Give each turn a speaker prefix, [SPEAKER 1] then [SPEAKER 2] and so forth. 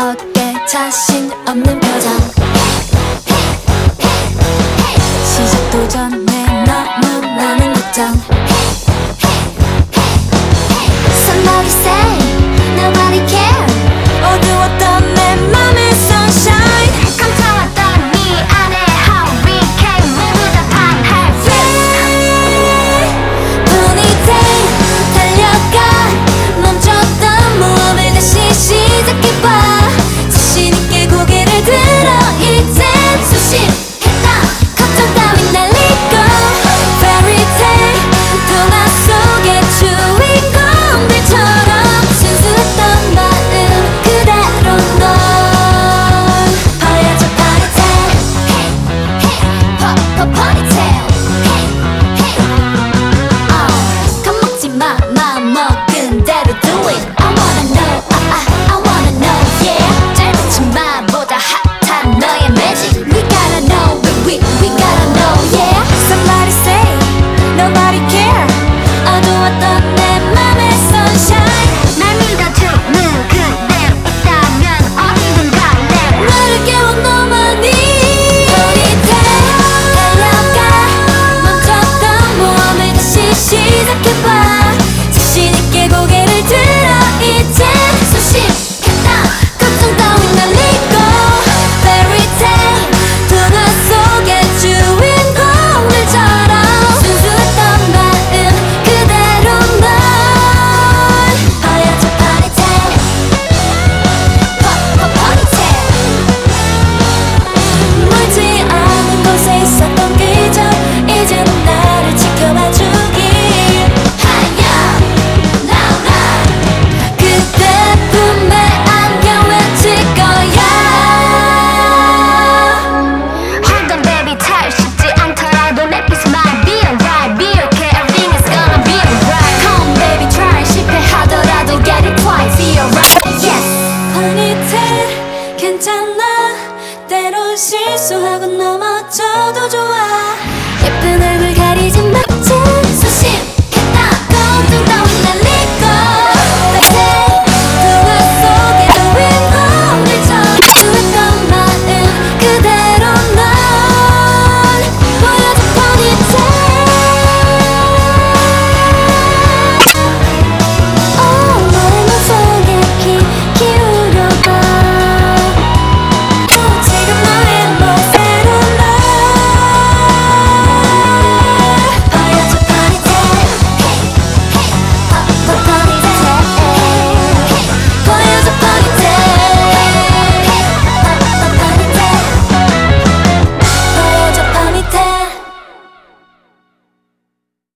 [SPEAKER 1] 어깨 자신 없는 표정. party 실수하고 넘어져도 좋아.